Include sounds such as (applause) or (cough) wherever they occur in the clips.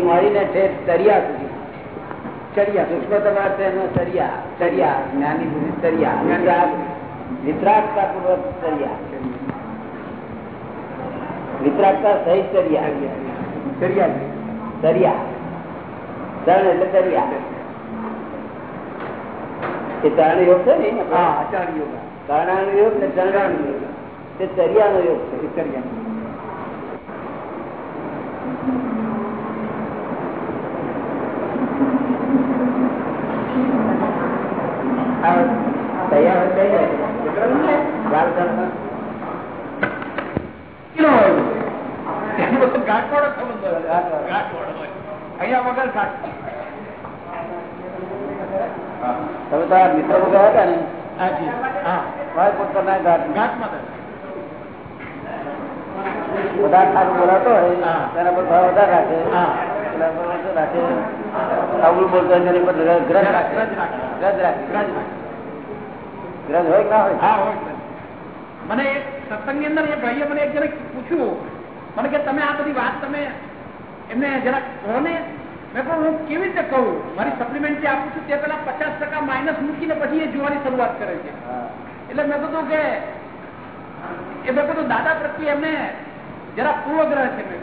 મળીને છે તરિયા સુધી. ચરિયા સૂક્ષ્મ તમારે એનો ચરિયા ચરિયા જ્ઞાની ચરિયા. વિતરાગતા પૂર્વક ચરિયા. વિતરાગતા સહિત ચરિયા. ચરિયા. ચરિયા. ચરણ એટલે દરિયા એ ચરણ યોગ છે ને કર્ણાનો યોગ. ને ચરણાનો યોગ. તે દરિયાનો યોગ છે ચરિયા તો મિત્રો ગયા હતા ને. બધા સારું બોલાતો હોય તેના પર ભાવ વધારે રાખે. રાખે. અવળું બોલતો હોય તેની પર ગ્રજ રાખે. ગ્રજ રાખે. ગ્રજ હોય ના હોય? મને સત્સંગની અંદર એ ભાઈએ મને એક જરાક પૂછ્યું. મને કે તમે આ બધી વાત તમે એમને જરાક કહો ને. મેં કહું હું કેવી રીતે કહું? મારી સપ્લિમેન્ટ જે આપું છું તે પેલા પચાસ ટકા માઇનસ મૂકીને પછી એ જોવાની શરૂઆત કરે છે. એટલે મેં કીધું કે એ મેં કીધું દાદા પ્રત્યે એમને જરા પૂર્વગ્રહ છે. મેં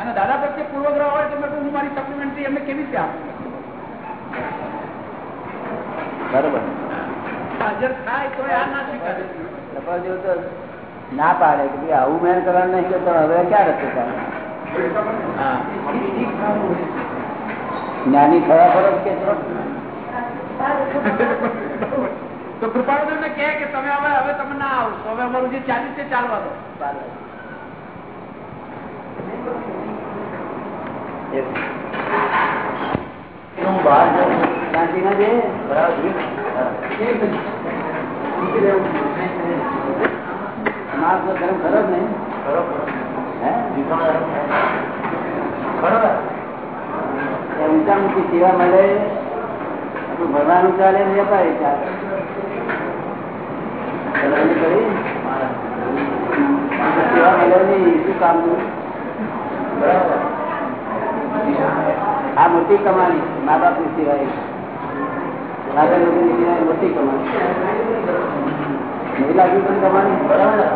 અને દાદા પ્રત્યે પૂર્વગ્રહ હોય તો મેં કહું હું મારી સપ્લિમેન્ટરી એમને કેવી રીતે આપું? બરોબર. હાજર થાય તો આ ના સ્વીકારે. તો ના પાડે કે આવું મેન કરવાનું નહીં કરતો હવે ક્યાં રસ્તે ચાલે જ્ઞાની થયા ફરક કે છો તો કૃપાળુ ને કહે કે તમે હવે હવે તમે ના આવશો હવે અમારું જે ચાલ્યું છે ચાલવા દો ચાલે બહાર શાંતિ ના છે બરાબર માર્ગ નો ધર્મ ખરો જ નહીં હે ઊંચા ઊંચી સેવા મળે, તો ભરવાનું ચાલે વેપારી ચાલે. સેવા મળે નહીં આ મોટી કમાણી મા બાપની સિવાય સિવાય મોટી કમાણી. મહિલા બી પણ કમાણી. બરાબર.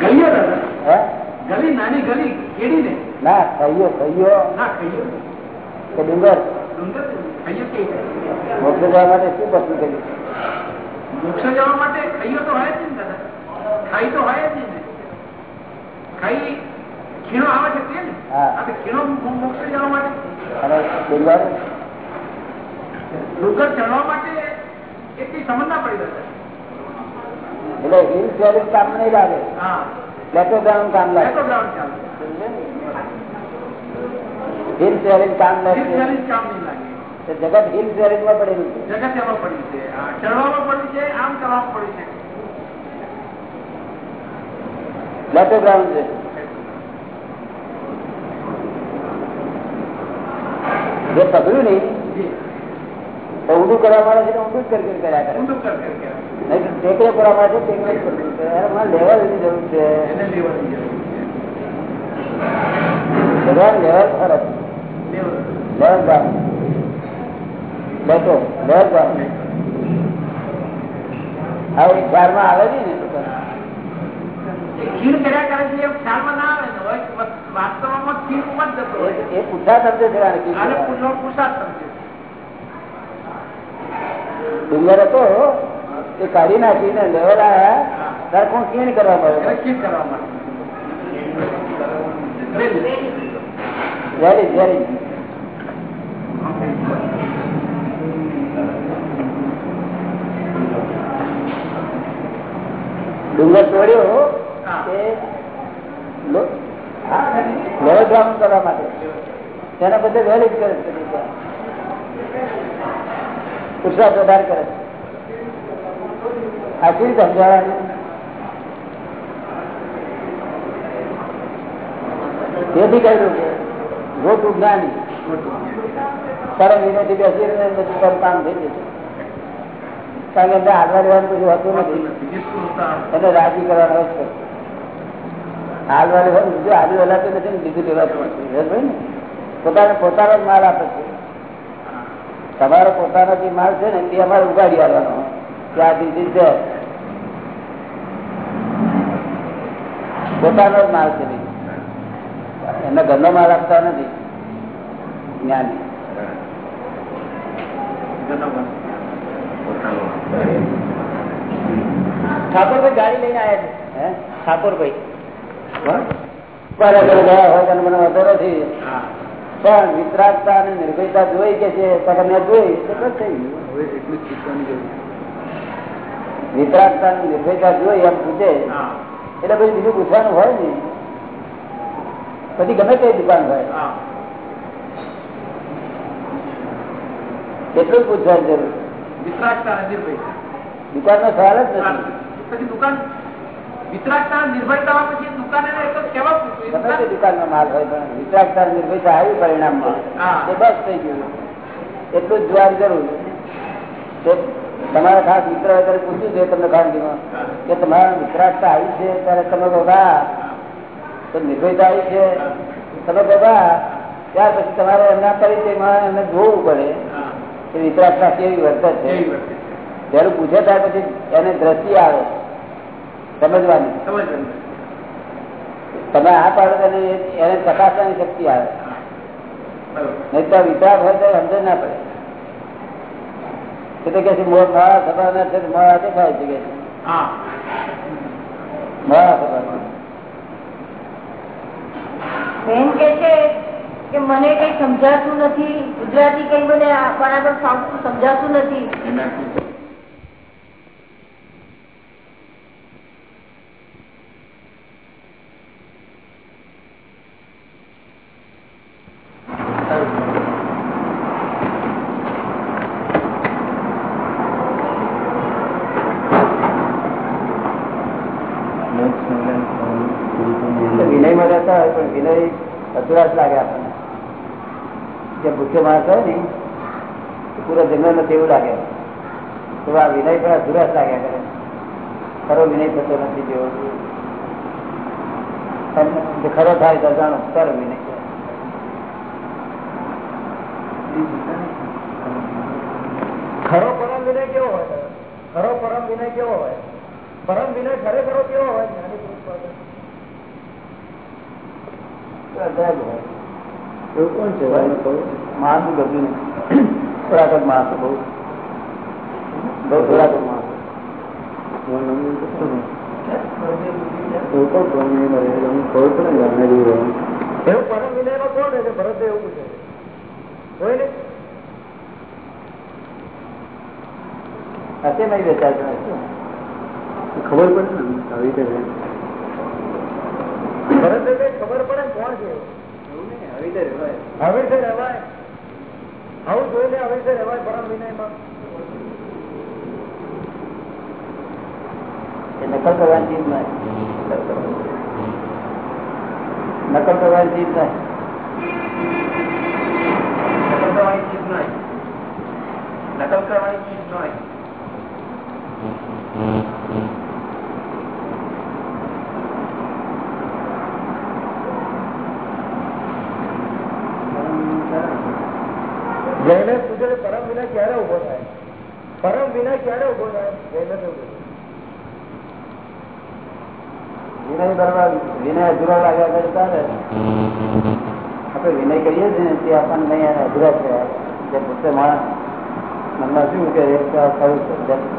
ગલીઓ દાદા. ગલી નાની ગલી કેડી ને? ના થયો થયો ના કહીઓ કે ડુંગર. ડુંગર કહીઓ કે મોક્ષ જવા માટે શું પસંદ કર્યું મોક્ષ જવા માટે કહીઓ તો હોય જ ને દાદા. ખાઈ તો હોય જ ને. ખાઈ ખીણો આવે છે તે ને? હા. ખીણો મોક્ષ જવા માટે. અને ડુંગર? ડુંગર ચડવા માટે એટલી સમજ ના પડી દાદા. એટલે હિલ શેરિંગ કામ નહીં લાગે. હા. ગ્રાઉન્ડ કામ લાગે. હિલ શેરિંગ કામ લાગે. જગત હિલ શેરિંગમાં પડેલું છે. જગત એમાં પડ્યું છે. ચડવામાં પડ્યું છે આમ ચડવામાં પડ્યું છે. ગ્રાઉન્ડ છે. જે પકડ્યું નહીં ઊંધું કરવા માટે છે તો ઊંધું જ કરી? કર્યા કરે. ટેકરે કરવા મળે છે ટેકરે જ કરવું છે યાર મારે લેવલની જરૂર છે. લેવાની ભગવાન લેવલ ફરક છે લેવલ. લેવલ બેઠો લેવલ ગામ આ ચારમાં આવે છે ને તો. એ ખીણ કર્યા કરે ડુંગર હતો એ કાઢી નાખીને લેવલ આવ્યા ત્યારે કોણ કીણ કરવા મળે ડુંગર તોડ્યો. એ લો- કરવા માટે તેના બધે વેલી જ કરે. પુરુષાર્થ વધારે કરે આ શું સમજાવવાનું તેથી કહ્યું કે ગોટું જ્ઞાની, સરળ વિનયથી બેસી બધું કામ થઈ જશે. કારણ કે એમને આગળ રહેવાનું કશું હોતું નથી. એને રાજી કરવાનો છે હાલવા હોય બીજું વહેલા હલાતું નથી ને બીજું લેવાતું નથી. પોતાને પોતાનો જ માલ આપે છે. તમારો પોતાનો જે માલ છે ને એ અમારે ઉગાડી આવવાનો. ત્યાં દીધી છે પોતાનો જ માલ છે એમને ઘરનો માલ આપતા નથી. જ્ઞાની. ઠાકોરભાઈ ગાડી લઈને આવ્યા છે. હે? ઠાકોરભાઈ. બરાબર ગયા હોય મને વાંધો નથી. પણ વિતરાગતા અને નિર્ભયતા જોઈ કે છે મેં જોઈ વિતરાગતા અને નિર્ભયતા જોઈ એમ પૂછે એટલે પછી બીજું પૂછવાનું હોય ને. પછી ગમે તે દુકાન હોય. એટલું જ પૂછવાની જરૂર. દુકાન નો સવાલ જ નથી. પછી દુકાન વિતરાગતા નિર્ભયતા પછી દુકાનમાં માલ હોય પણ વિતરાગતા નિર્ભયતા આવ્યું પરિણામમાં એ બસ થઈ ગયું. એટલું જ જોવાની જરૂર. તમારા ખાસ મિત્ર અત્યારે પૂછ્યું છે તમને ખાનગીમાં કે તમારા મિત્રાક્ષતા આવી છે ત્યારે તમે હા તો નિર્ભયતા આવી છે. તમે કહો ત્યાર પછી તમારે એમના પરિચયમાં એમને જોવું પડે. કે મિત્રાક્ષતા કેવી વર્તે છે. કેવી વર્તે છે? જયારે પૂછે ત્યાર પછી એને દ્રષ્ટિ આવે. સમજવાની. સમજવાનું. તમે આ પાડો એને ચકાસવાની શક્તિ આવે. નહીં તો વિચાર હોય તો સમજ ના પડે. એટલે કે છે મોર મારા સભાના છે મારા થાય છે કે. મારા સભાના બેન કે છે કે મને કઈ સમજાતું નથી. ગુજરાતી કઈ મને આ બરાબર સમજાતું નથી વિનયમાં રહેતા હોય પણ વિનય અધુરા જ લાગે આપણને જે ભૂખ્યો માણસ હોય ને એ પૂરા લાગે. તો આ વિનય પણ અધુરસ લાગ્યા કરે ખરો વિનય થતો નથી જેવો. ખરો થાય તો જાણો ખરો વિનય. ખરો પરમ વિનય કેવો હોય? ખરો પરમ વિનય કેવો હોય? પરમ વિનય ખરેખરો કેવો હોય? એવું કોણ છે? માણસ ગયું નહીં થોડાક જ માણસો બહુ બહુ થોડાક જ માણસો એવું પરમ વિનયમાં કોણ રહે છે ભરત એવું પૂછે છે. કોઈ નહીં હશે નહીં બેચાર ખબર પડે ને આવી રીતે રહે. ભરત કઈ ખબર પડે ને કોણ છે આવી રીતે રહેવાય આવું જોઈને આવી છે રહેવાય પરમ વિનયમાં નકલ કરવાની ચીજ નહીં. નકલ કરવાની ચીજ નહીં. નકલ કરવાની ચીજ નહીં. નકલ કરવાની ચીજ નહીં. જઈને પૂછે કે પરમ વિનય ક્યારે ઊભો થાય પરમ વિનય ક્યારે ઊભો થાય જઈને તો પૂછે. વિનય બરાબર વિનય અધૂરા લાગ્યા કરે ચાલે આપણે વિનય કરીએ છીએ ને તે આપણને નહીં અધૂરા છે જે પોતે માણસ મનમાં શું કે એક તો ખરું છે. જમ-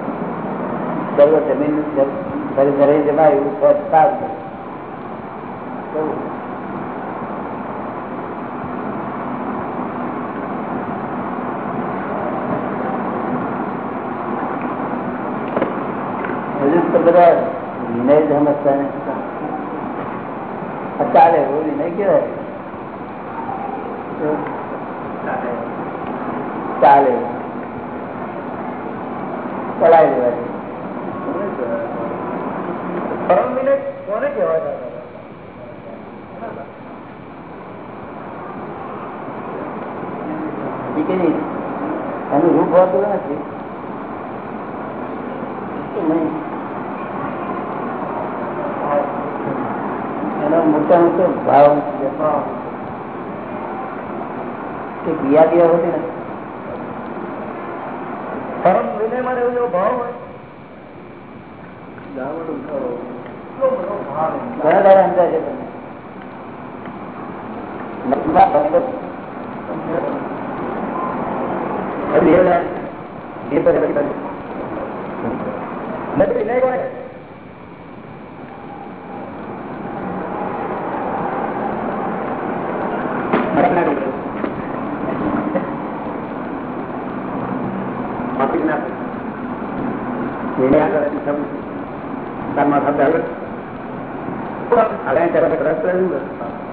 સર્વ જમીન જમ- ઘરે ઘરે જમાય એવું પદ સારું છે. કેવું? હજુ તો બધા નથી આ ચાલે એવું વિનય કેવાય ચાલે ચલાવી દેવાય પરમ વિનય કોને કહેવાય દાદા? કે એનું રૂપ હોતું નથી એનો મોટા મોટો ભાવ ક્રિયા ક્રિયા હોતી નથી પરમ વિનયમાં એવો ભાવ હોય? ઘણા દાડા અંતર છે તમને. નથી વિનય કોને વિનય માંગ્યો હોય તો મારો ઉઠો આપણે કેવું પડે વિનય માંગ્યો હોય તો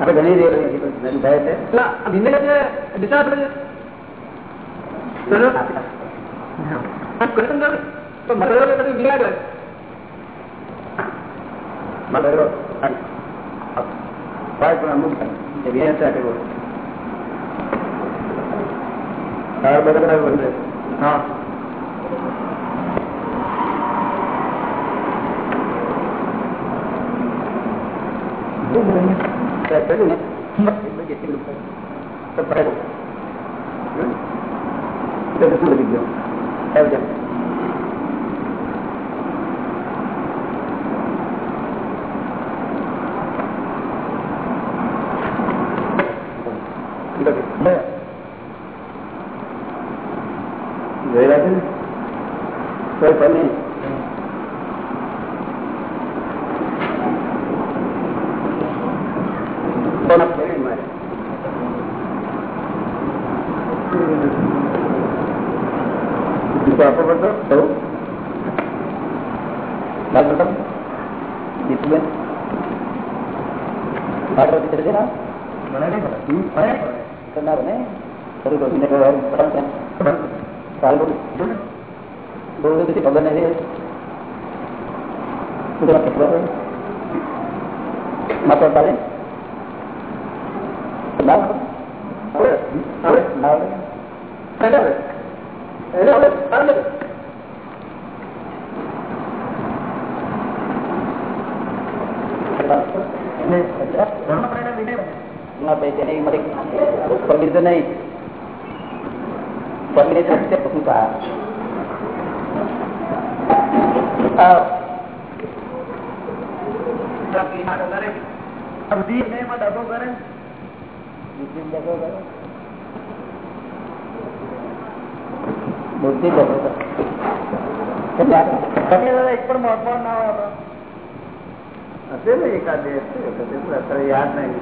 આપણે ઘણી રેલ થાય છે. વિનય જે દિશા આપે છે. તો હા જોયેલા છે ને કોઈ પણ નહીં કોના ફેરી મારે આપવો પડતો થયું લાલ બટન દીપુબેન પાટો દીકરી છે ને કરનારો ને ખરું કહું ને સારું બહુ બધી ખબર નથી માત્ર ચાલે પગીર તો નહીં પગીર તો શું કહા બુદ્ધિ પણ મહત્વ ના હોય હશે ને એકાદ અત્યારે યાદ નહીં.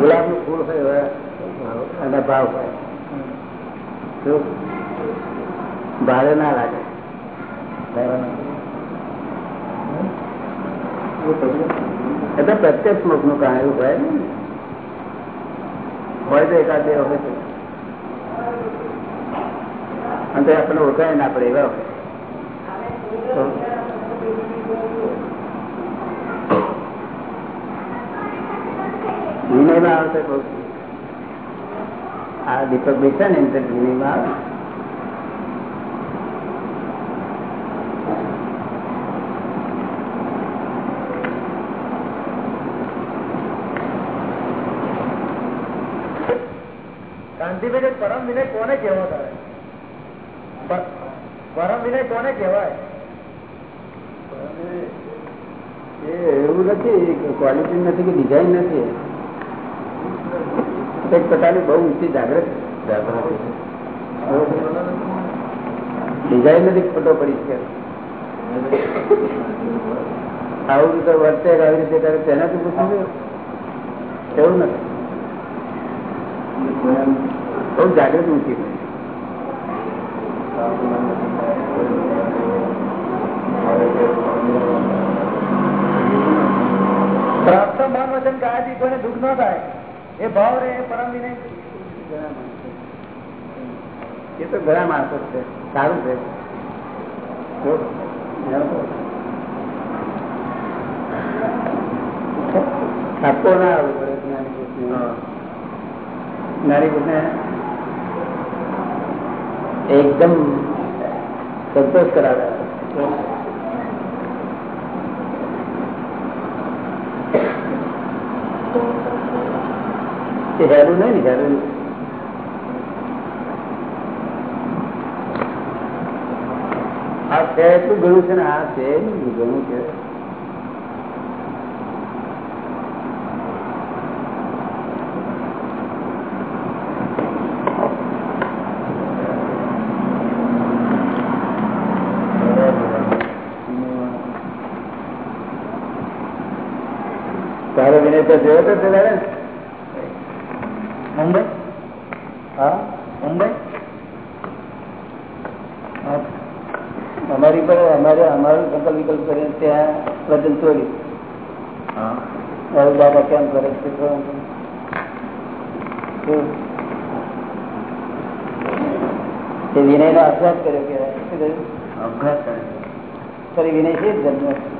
ગુલાબનું ફૂલ હોય અને ભાવ હોય. ભારે ના લાગે. એટલે પ્રત્યક્ષ મુખનું કામ એવું હોય. ને હોય તો એકાદ બે વખત અને તો આપણને ઓળખાય ના પડે એવા વિનયમાં આવશે આ દીપક ભાઈ છે ને એમ વિનયમાં આવે. પરમ વિનય કોને કહેવો તારે પરમ વિનય કોને કહેવાય? એવું નથી ક્વોલિટી નથી કે ડિઝાઇન નથી. એક પ્રકારની બહુ ઊંચી જાગૃત ડિઝાઇન નથી ખોટો પડી છે આવું રીતે વર્તે આવી રીતે ત્યારે તેનાથી પૂછવું એવું નથી. બહુ જાગૃત નથી પ્રાપ્ત મન વચન કાયાથી કોઈને દુઃખ ન થાય. એ ભાવ રે એ પરમ વિનય. એ તો ઘણા માણસો છે. સારું છે. ઠપકો ના આવવો પડે કૃષ્ણ એકદમ સંતોષ કરાવે એ હેરું નહીં ને હેરું આ છે એટલું ઘણું છે ને આ છે નહીં ઘણું છે તારો વિનય તો જોયો તો પેલા ને મુંબઈ હા મુંબઈ અમારી પર અમારે અમારું સંકલ્પ વિકલ્પ કરીને ત્યાં વજન ચોરી મારું દાદા કેમ કરે છે તો શું? તે વિનય નો અભ્યાસ કર્યો કે શું કહ્યું અભ્યાસ કરે ફરી વિનય છે જ જન્મ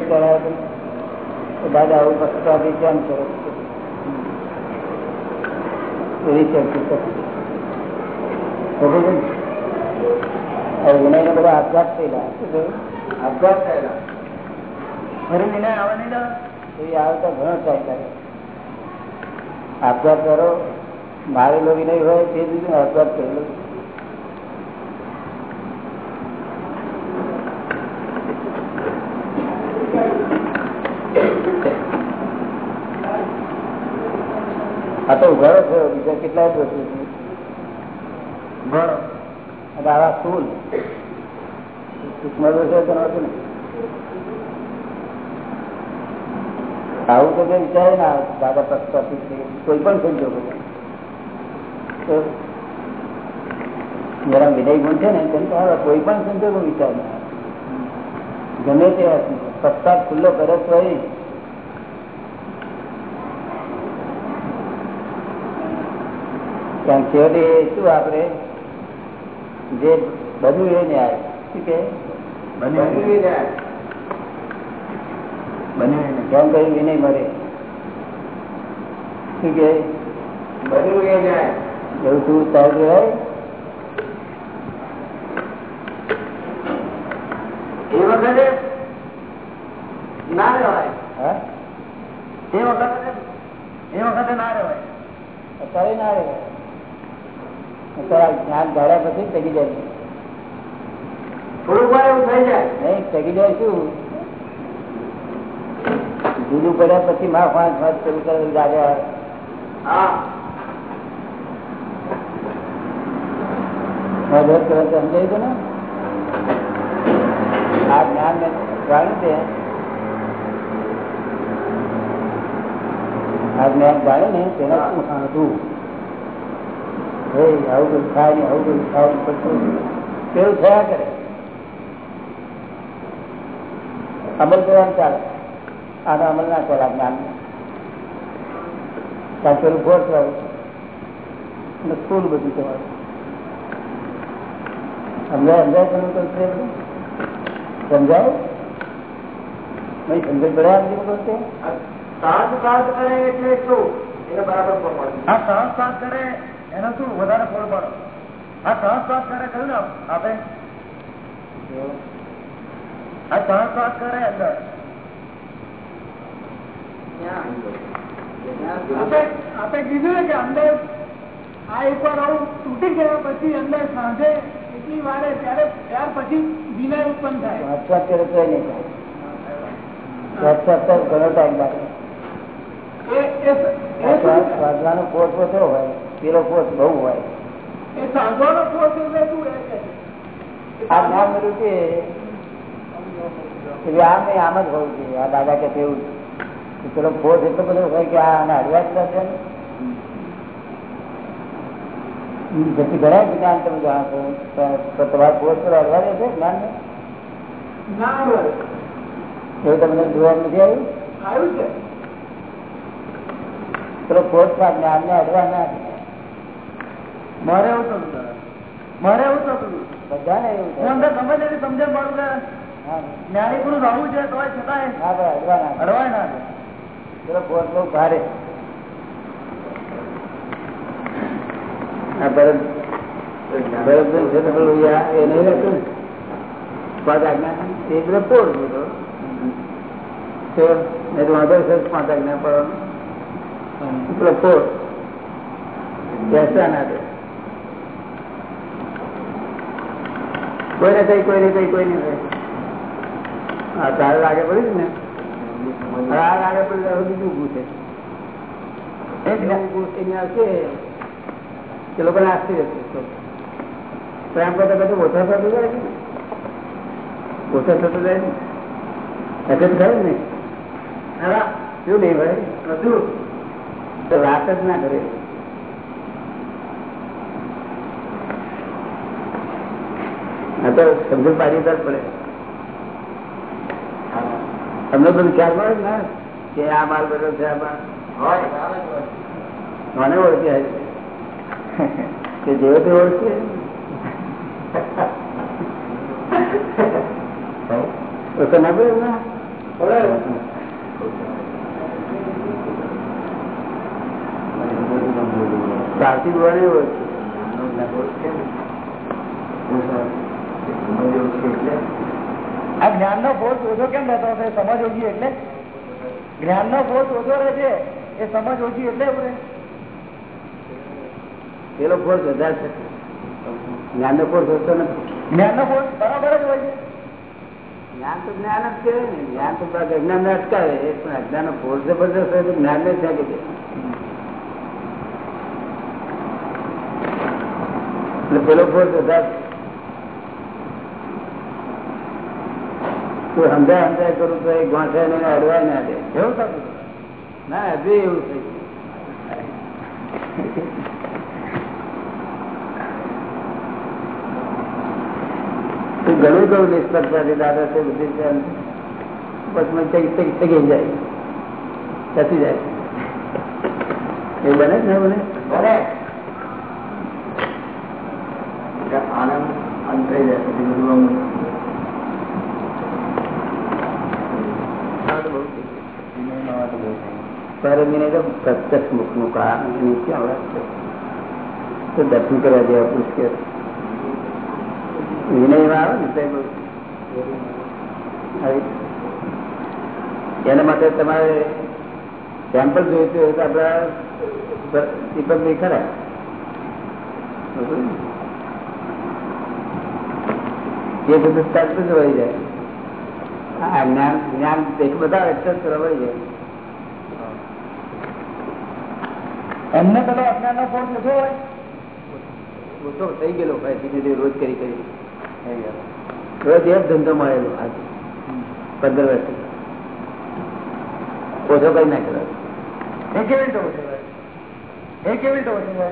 વિચાર આવ્યો કે દાદા પક્ષપાતી કેમ આપઘાત થયેલા. આપઘાત થયેલા. ફરી વિનય આવે નહીં આવતા ઘણો લાગે. આપઘાત કરો. મારેલો વિનય હોય, તે જ આપઘાત કરેલો આ તો ઉઘાડો થયો બીજા કેટલાય પ્રશ્ન અને આવા સ્થૂલ સૂક્ષ્મ દોષ આવું તો કઈ વિચારે ના. દાદા પક્ષપાતી કોઈ પણ સંજોગો તો જરા વિનય ગુણ છે ને તેમ તો કોઈ પણ સંજોગો વિચાર ના. ગમે તે પશ્ચાત ખુલ્લો કરે તો કારણ છેવટે શું આપણે? જે બધું એ ન્યાય. શું કે? બન્યું એ ન્યાય. બન્યું કેમ કહ્યું વિનય મરે શું કે? એ ન્યાય. એવું તું તાર કહેવાય એ વખતે ના રહેવાય. હા? એ વખતે એ વખતે ના રહેવાય. અત્યારે ના રહે આ જ્ઞાન ધાર્યા પછી ટકી જાય થોડું વાર એવું થઈ જાય. નહીં ટકી જાય શું? જુદું પડ્યા પછી માં પાંચ પાંચ શરૂ કરેલું દાદા સમજાયું ને? આ જ્ઞાન મેં જાણ્યું છે આ જ્ઞાન જાણે ને તેના શું સાંધું? હે આવું બધું થાય ને આવું બધું થાય ને થયા કરે. અમલ કરવાનું ચાલે. આનો અમલ ના આ જ્ઞાન. કારણ પેલું ફોર્સ વાળું અને ફૂલ બધું તમારું સમજાય સમજાય તમે બધું? સમજાય? નહીં સમજણ પડે આ બધી વખતે? સાત સાત કરે એટલે શું? એને બરાબર હા સાત સાત કરે એનો શું વધારે ફળ પડે? આ ત્રણ શ્વાસ કરે કહ્યું ને આપે આ ત્રણ શ્વાસ કરે અંદર. આપે કીધું ને કે અંદર આ એક વાર આવું તૂટી ગયા પછી અંદર સાંજે એટલી વારે ત્યારે ત્યાર પછી વિનય ઉત્પન્ન થાય. કરે તોય નહીં થાય. ઘણો ટાઈમ લાગે. સાધવાનો કોર્સ ઓછો હોય પેલો કોર્સ બહુ હોય. આ જ્ઞાન મળ્યું છે આમ નહીં આમ જ હોવું જોઈએ. આ દાદા કે તેવું પેલો કોર્સ એટલો બધો હોય કે આ અડવા જ થશે જેથી ઘણા જ્ઞાન તમે જાણો છો. તો તમારા કોર્સ પર રહેશે જ્ઞાન એવું તમને જોવા નથી આવ્યું? આવ્યું છે. પેલો કોર્સમાં જ્ઞાન ને ના મારે એવું થતું મારે એવું થતું બધાને એવું સમજ એવી સમજણ પાડું કે જ્ઞાની છે તો છતાંય ના. પેલો બહુ ભારે. આ ભરત ભરતભાઈ છે તો પેલું યા એ નહીં રહેતું ને? પાંચ આજ્ઞા એ બધો પોળ બધો તો. નહીં તો વાંધો છે પાંચ આજ્ઞા પડવાનું. પેલો પોળ બેસતા ના દે કોઈને કઈ કોઈને કઈ કોઈને કઈ હા તારે લાગે પડ્યું ને. આ લાગે પડ્યું બીજું ઉભું છે. તે લોકોને આશ્ચર્ય થશે પ્રેમ કરતા બધું ઓછા થતું જાય ને. ઓછા થતું જાય ને. એટલે જ થયું ને. હા. શું નહીં ભાઈ બધું તો વાત જ ના કરે. આ તો સમજણ પાડી પડે. તમને બધું ખ્યાલ પડે ને કે આ માલ બધો છે મને ઓળખી આવે કે જેવો તે ઓળખે ઓળખે ના? પડે ના સાચી બોલાને ઓળખે આ જ્ઞાન નો બોધ ઓછો કેમ રહેતો હશે? સમજ ઓછી એટલે? જ્ઞાન નો બોધ ઓછો રહે છે એ સમજ ઓછી એટલે પેલો ફોર્સ વધારે છે. જ્ઞાન નો ફોર્સ ઓછો નથી. જ્ઞાન નો ફોર્સ બરાબર જ હોય છે. જ્ઞાન તો જ્ઞાન જ કહેવાય ને. જ્ઞાન તો અજ્ઞાન ને અટકાવે. એ પણ અજ્ઞાન નો ફોર્સ જબરદસ્ત હોય તો જ્ઞાન ને જાગે છે. એટલે પેલો ફોર્સ વધારે તું સમજાય? સમજાય કરું તો એ ગોઠે ને અડવાય ના દે. એવું ના, હજુ એવું થઈ ઘણું કહું નિષ્ફળતા દાદા છે બધી પછી મને ચગી જાય. થતી જાય. એ બને ને બને. આનંદ અંત થઈ જાય પછી બધું પરમીને મુખનું કારણ એની ક્યાં વાત છે? તો દર્શન કરવા જેવા આવી. એના માટે તમારે સેમ્પલ જોઈતું હોય તો આપડા દીપકભાઈ ખરા? એ બધું તરત જ વળી જાય હા જ્ઞાન જ્ઞાન એક બધા એક્સેસ કરવા જાય એમને પેલો અજ્ઞાન નો ફોર્સ ઓછો હોય. ઓછો થઈ ગયેલો ભાઈ ધીમે ધીમે રોજ કરી કરી. રોજ એક ધંધો મળેલો આજ પંદર વર્ષ ઓછો કઈ નાખેલો એ કેવી રીતે ઓછો એ કેવી રીતે ઓછો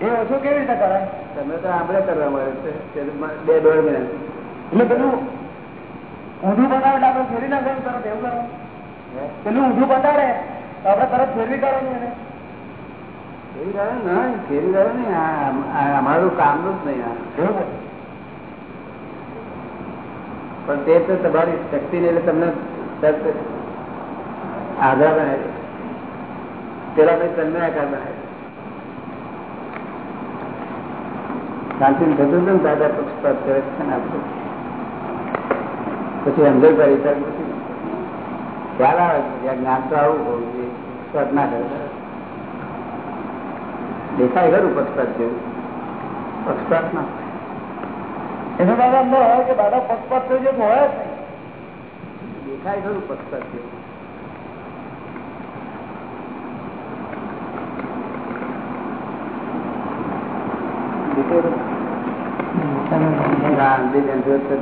એ ઓછો કેવી રીતે કરાય? તમે તો આપણે કરવા મળે છે. બે દોઢ મહિના એટલે પેલું ઊંધું બનાવે એટલે આપણે ફેરી નાખવાનું તરત એવું કરો. પેલું ઊંધું બતાડે તો આપણે તરત ફેરવી કાઢવાનું એને. ફેરી કરે ને ફેરી કરે ને આ આ અમારું કામનું જ નહીં આ. એવું હોય. પણ તે તો તમારી શક્તિ ને એટલે તમને તરત આધાર બનાવે પેલા પછી તમને આકાર બનાવે શાંતિ થતું હતું ને દાદા પક્ષપાત કરે છે ને આપણે? પછી અંદર કરી પછી ખ્યાલ આવે જ્ઞાન તો આવું હોવું જોઈએ પક્ષપાત ના કરે દેખાય ખરું પક્ષપાત જેવું. પક્ષપાત ના. એનો દાદા અંદર હોય કે દાદા પક્ષપાત થયું તો હોય દેખાય ખરું પક્ષપાત છે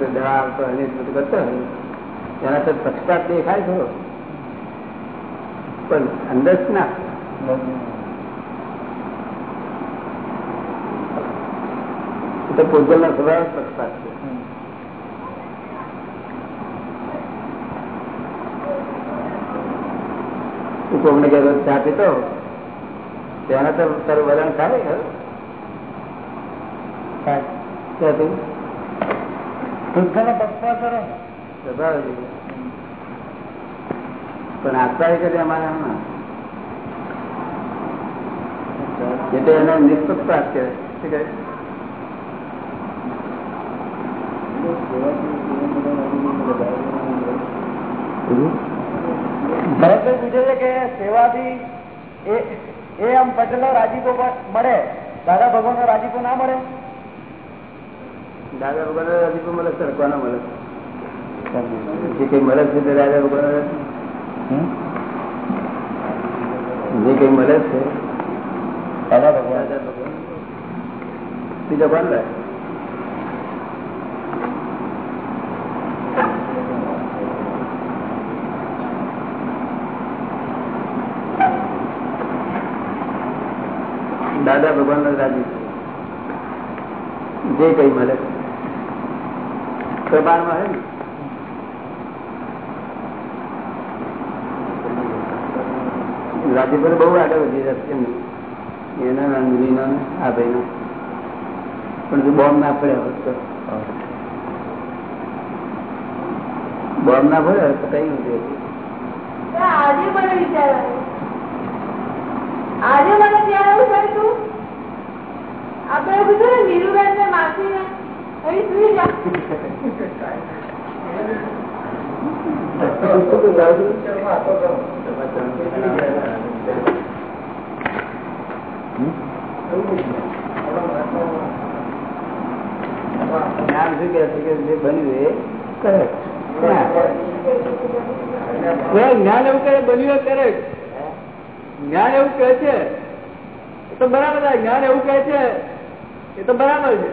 દવા આવતો એના તો પક્ષપાત દેખાય ખરો. પણ અંદર ના. તો પૂજલ ના સ્વભાવ પક્ષપાત છે. તું કોમને કે રોજ ચા પીતો? તેના તો તારું વલણ થાય તું સ્વભાવ છે. પણ આપતા કરે અમારે આમાં એટલે એને નિષ્પક્ષપાત કહેવાય. સેવાથી એ એ આમ પટેલો રાજીપો મળે, દાદા ભગવાન નો રાજીપો ના મળે? દાદા ભગવાન હજી રાજીપો મળે સર ના મળે. જે કઈ મળે છે તે દાદા ભગવાન જે કઈ મળે છે દાદા ભગવાન દાદા ભગવાન બીજા કોણ લે દાદા ભગવાન નો રાજી જે કઈ મળે પ્રમાણમાં હે ને રાજીપર બહુ આગળ વધી જશે એના નંદીનો ને આ ભાઈનો. પણ જો બોમ્બ ના પડ્યો હોત તો. બોમ્બ ના પડે તો કઈ નથી આજે મને વિચાર આજે મને ત્યાં એવું થયું આપણે એવું કીધું ને નીરુબેન ને માસી ને અહીં સુઈ જા. (laughs) જ્ઞાન શું કે છે કે જે બન્યું એ? જ્ઞાન એવું કહે? બન્યું એ કરે જ્ઞાન એવું કહે છે? એ તો બરાબર જ્ઞાન એવું કહે છે? એ તો બરાબર છે.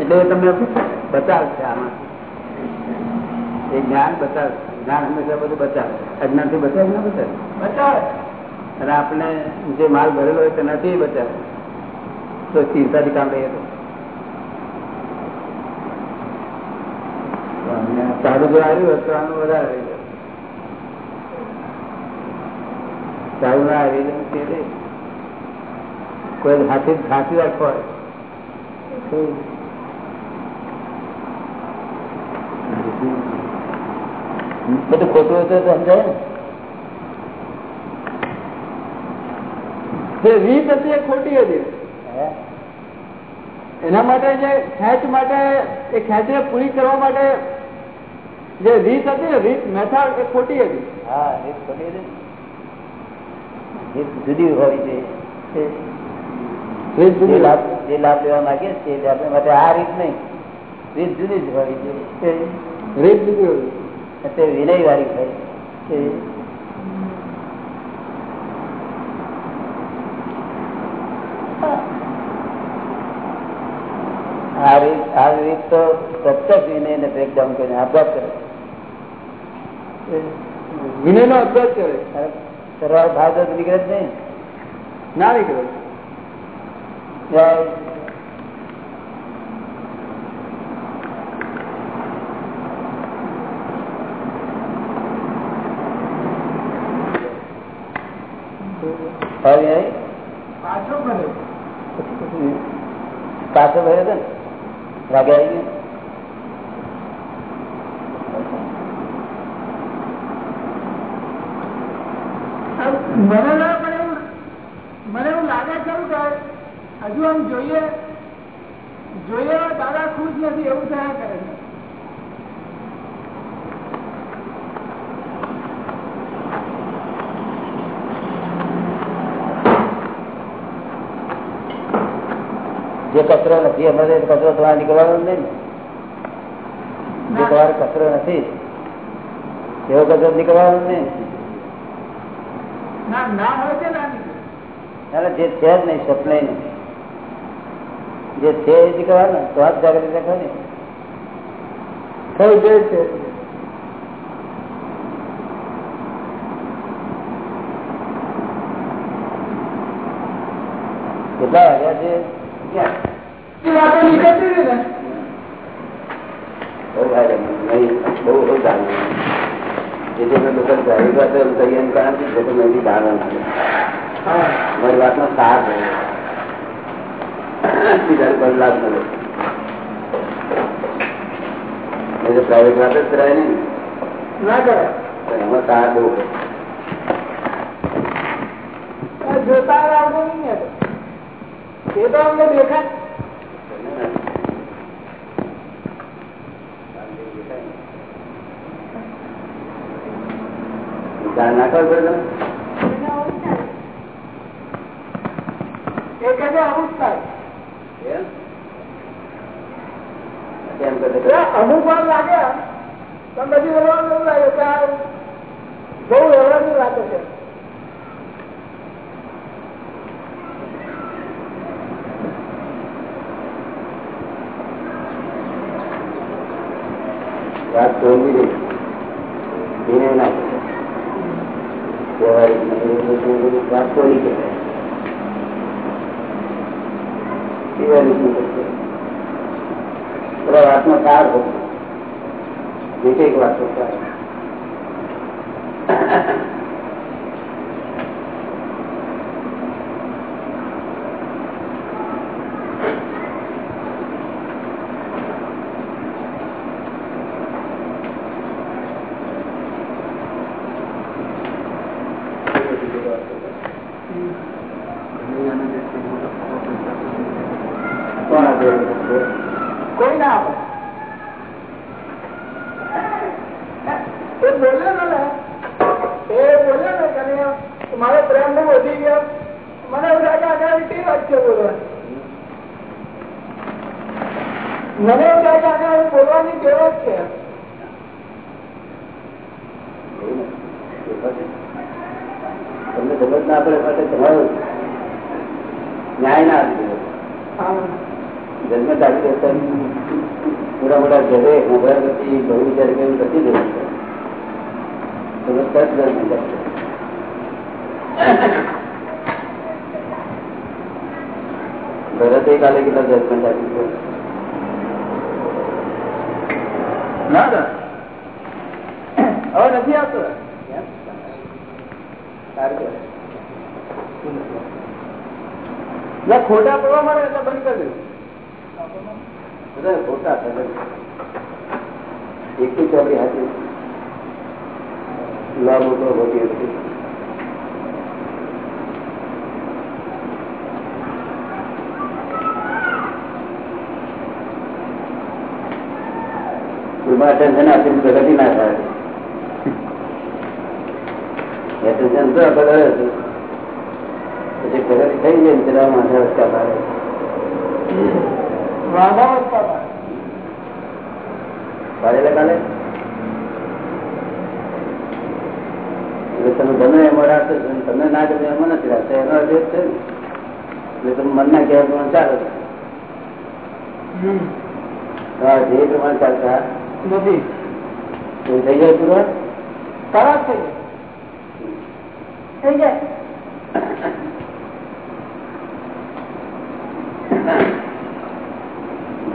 એટલે તમને બચાવશે આમાં. એ જ્ઞાન બચાવશે. જ્ઞાન હંમેશા બધું બચાવે અજ્ઞાનથી બચાવે ના બચાવે? બચાવે. અને આપણે જે માલ ભરેલો હોય તેનાથી બચાવે. તો ચિંતાથી કામ રહીએ તો. સારું જો આવ્યું હોય તો આનું વધારે રહી જાય. સારું ના આવી જાય કોઈ હાથી હાથી રાખવા હોય તો બધું ખોટું હતું તો સમજાય ને. રીત હતી એ ખોટી હતી. એના માટે જે ખેંચ માટે એ ખેંચને પૂરી કરવા માટે જે રીત હતી ને રીત મેથડ એ ખોટી હતી. હા રીત ખોટી હતી રીત જુદી હોવી જોઈએ. લાભ જે લાભ લેવા માંગીએ છીએ આપણે માટે આ રીત નહીં. રીત જુદી જ હોવી જોઈએ. રીત જુદી હતી તે વિનય વાળી તે આ રીત આ રીત તો પ્રત્યક્ષ વિનય ને બ્રેકડાઉન કરીને અભ્યાસ કરે વિનય નો અભ્યાસ કરે. સરળ ભાવ તો નીકળે જ નહીં. ના નીકળે. જય પાછો પાછો ભર્યો હતો ને? વાગે આવી ગયો? મને એવું મને એવું લાગે ખરું કે હજુ આમ જોઈએ. જોઈએ દાદા ખુશ નથી એવું થયા કરે છે જે કચરો નથી અમારે એ કચરો તમારે નીકળવાનો જ નહીં. ને નાખવાનો કચરો નથી એવો કચરો નીકળવાનો નહીં. ના ના હોય છે ના એટલે જે છે જ નહીં સપ્લાય નહીં. જે છે એ નીકળવાનું તો જ જાગૃતિ રાખવાની. થઈ જાય છે. કેટલા વાગ્યા છે? એ વાતો નીકળતી હતી ને? મારી વાતનો સાર પ્રાઇવેટ વાત જ કરાય નહીં ના. કરે એમાં સાર બહુ. જોતા એ તો અમને દેખાય વિચાર ના કરે અમુક વાર છે વાત છોડવી નહીં એને ના વ્યવહારિક નથી. એ બધું વાત છોડી કહેવાય. વ્યવહારિક નહીં કરતો. પેલા વાતનો સાર હોય એક એક વાતનો સાર કોણ આપે એમ છે? કોઈ ના આપે એ બોલ્યો ને એ બોલ્યો ને કે મારો પ્રેમ બહુ વધી ગયો મને એવું લાગે આના કેવી વાત છે મને એવું લાગે આગળ બોલવાની જરૂર છે તમને સમજ ના પડે, માટે તમારો ન્યાય ના આપી જન્મ તારીખ મોટા મોટા ઘરે મોબાઈલ પછી બહુ વિચાર કે નથી જવું તમે જન્મ ચાલશે. ભરતે કાલે કેટલા જન્મ ચાલી ગયો ના હવે નથી આવતો. ખોટા પડવા મળે એટલે બંધ કરી દઉં બધા ખોટા સગન એકલી ચોપડી હાથી લા મોટો મોટી હતી એમાં ટેન્શન આપીને પ્રગતિ ના થાય એ તો આપણે પછી પ્રગતિ થઈ જાય ને માથા રસ્તા પાડે. વાંધા વધતા તમે ગમે એમાં રાખશો તમને ના ગમે એમાં નથી રાખશો એનો અર્થ છે ને. એટલે તમે મનના કહેવા પ્રમાણે ચાલો. હમ. જે પ્રમાણે ચાલતા. નથી. થઈ જાય પૂરો? ખરાબ થઈ થઈ જાય.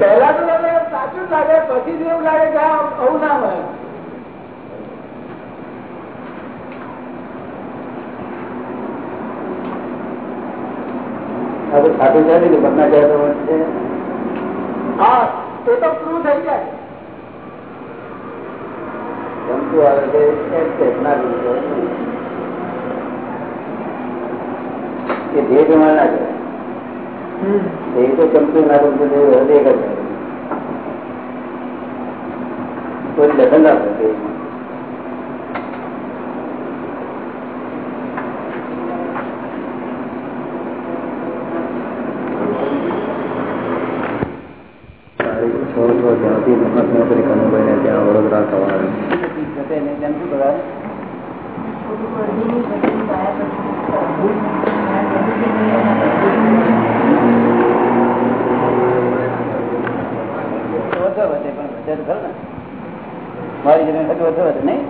પહેલા તો તમે સાચું લાગે પછી જ એવું લાગે કે આવું ના હોય. છે ને પ્રમાણે હા એ તો પ્રૂવ થઈ જાય. આવે છે ના ગમતું ધ્યેય પ્રમાણે ના એ તો ગમતું ના ગમતું હૃદય. કોઈ દખલ ના ધ્યેયમાં. તારીખ છ છ ત્યાંથી મહત્વ તરીકે કનુભાઈને ત્યાં વડોદરા થવા એને તેમ શું કરાય ઓછો વધે પણ વધે તો ખરું ને મારી જમીન થતું ઓછો વધે નહીં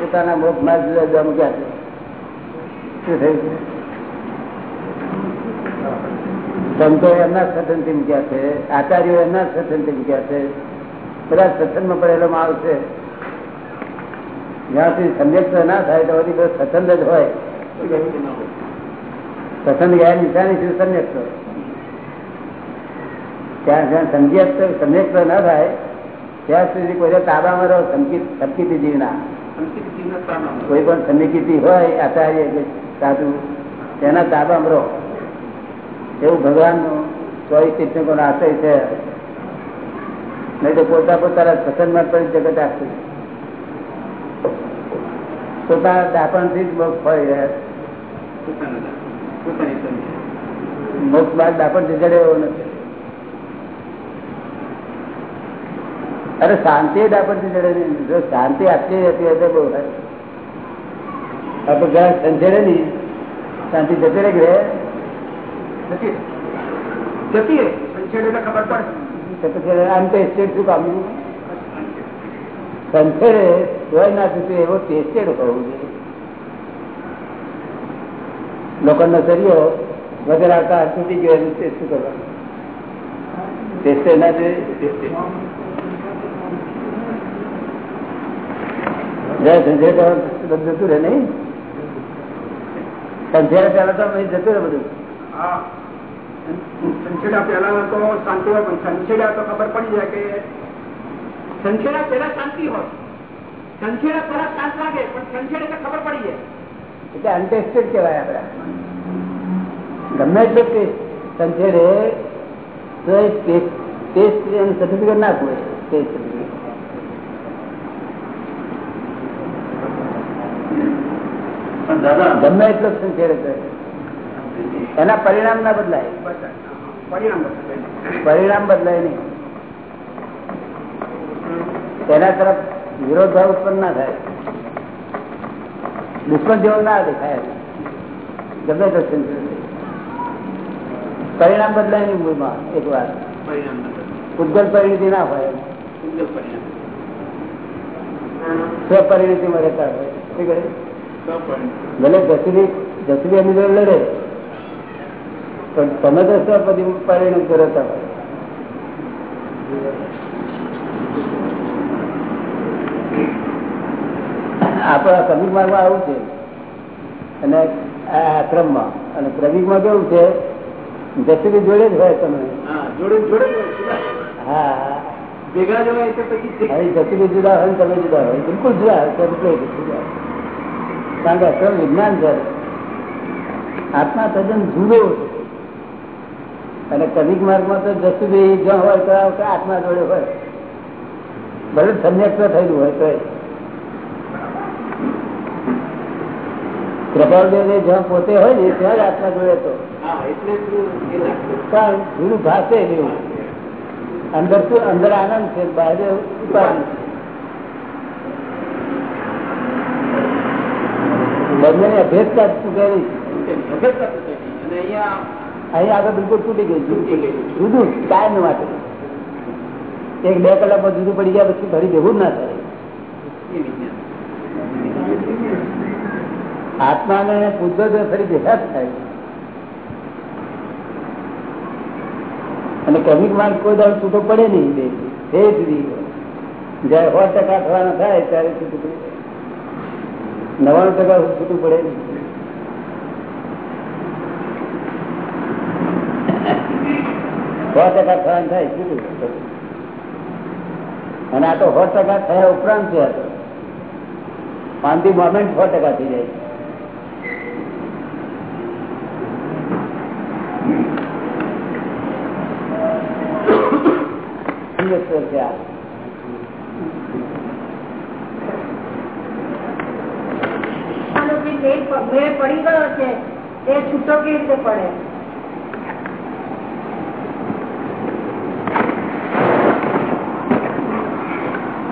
પોતાના મોક્ષ માર્ગ જુદા જુદા મૂક્યા છે શું થયું છે સંતો એમના સત્સંગથી મૂક્યા છે આચાર્યો એમના સત્સંગથી મૂક્યા છે બધા સત્સંગમાં પડેલો માલ છે. જ્યાં સુધી સંદેશ ના થાય તો બધી સત્સંગ જ હોય. સત્સંગ ગયા નિશાની શું સંદેશ ત્યાં જ્યાં સંદેશ સંદેશ ના થાય ત્યાં સુધી કોઈ તાબામાં રહો સંકિત સંકિત જીવના. કોઈ પણ સમિકિતિ હોય આચાર્ય સાધુ તેના તાબામાં રહો. એવું ભગવાનનું ચોવીસ આશય છે. નહીં તો પોતા પોતાના સત્સંગમાં પણ જગત આખું. પોતાના દાપણથી જ મોક્ષ ફળી રહ્યા. મોક્ષ બાદ દાપણ જડે એવો નથી. અરે શાંતિ દાપણથી જડે નહીં. જો શાંતિ આટલી હતી હોય બહુ આપણે ઘણા સંજેડે નહીં શાંતિ જતી રહે જતી જતી એટલે ખબર પડે. આમ તો એસ્ટેટ શું કામનું સંછેડે તોય ના થતું એવો ટેસ્ટેડ હોવું જોઈએ. લોખંડનો સરિયો વગર આવતા તૂટી ગયો એનું શું કરવાનું? ટેસ્ટેડ ના જય સંજય બધું જતું રહે નહીં? સંજય પેલા તો જતું રહે બધું? હા. સંછેડા પહેલા તો શાંતિ હોય પણ સંછેડા તો ખબર પડી જાય કે સંછેડા પહેલા શાંતિ હોય. સંછેડા પહેલા શાંત લાગે પણ સંછેડે તો ખબર પડી જાય. એટલે અનટેસ્ટેડ કહેવાય આપડા ગમે એટલો ટેસ્ટ સંછેડે તો ટેસ્ટ સર્ટિફિકેટ નાખવું હોય ટેસ્ટ સર્ટિફિકેટ ગમે એટલો સંછેડે તો. એના પરિણામ ના બદલાય? પરિણામ બદલાય નહીં. એના તરફ વિરોધાભાવ ઉત્પન્ન ના થાય. દુશ્મન જેવો ના દેખાય. ગમે દર્શન પરિણામ બદલાય નહીં મૂળમાં એક વાર ઉદ્ગલ પરિણતિ ના હોય. સ્વપરિણતિમાં રહેતા હોય? ભલે જસુરી જસુરી અનુભવ લડે પણ તમે તો શું બધી પરિણામ કરો તમે આપણા ક્રમિક માર્ગમાં આવું છે. અને આ આશ્રમમાં. અને ક્રમિકમાં કેવું છે? જસુરી જોડે જ હોય તમે. હા ભેગા જો હોય તો પછી અહીં જુદા હોય તમે જુદા હોય. બિલકુલ જુદા જુદા કારણ કે આશ્રમ વિજ્ઞાન છે. આત્મા તદ્દન જુદો છે. અને કદીક માર્ગમાં તો જસુભાઈ જ્યાં હોય તો આત્મા જોડે હોય. ભલે સંન્યાસ થયેલું હોય તો કૃપાલદેવ જ્યાં પોતે હોય ને ત્યાં જ આત્મા જોડે તો. પણ ગુરુ ભાષે એવું. અંદર શું અંદર આનંદ છે બહાર ઉપાધિ બંને અભેદતા ચૂકે અહીં આગળ બિલકુલ તૂટી ગયું જુદું કાયમ માટે એક બે કલાકમાં જુદું પડી ગયા પછી ફરી ભેગું ના થાય. આત્માને પૂછો તો ફરી ભેગા જ થાય. અને કમિક માર્ગ કોઈ દાડ છૂટો પડે નહીં બે એ જુદી જયારે સો ટકા થવાના થાય ત્યારે છૂટું પડે. નવાણું ટકા છૂટું પડે નહીં સો ટકા સહન થાય છૂટું અને આ તો સો ટકા થયા ઉપરાંત છે પાંચથી મોમેન્ટ સો ટકા થઈ જાય. મેળ પડી ગયો છે, એ છૂટો કેવી રીતે પડે છૂટો નથી ખાતરી છે થાય છે ને નથી તેની ખાતરી નથી થતી પણ એ દરરોજે દરરોજે આ અશાંતિ આ અહંકાર આ માન દેખાય છે કે આ મારો અહંકાર છે મેં આ ખોટું કર્યું છતાં પણ થઈ જાય છે એમ લાગે કે ના ન કરવું જોઈએ છતાં પણ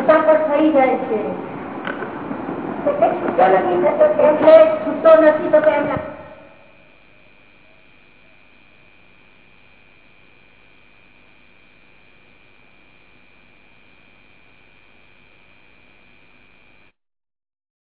પણ થઈ જાય છે. એટલે છૂટો નથી તો એમ લાગે.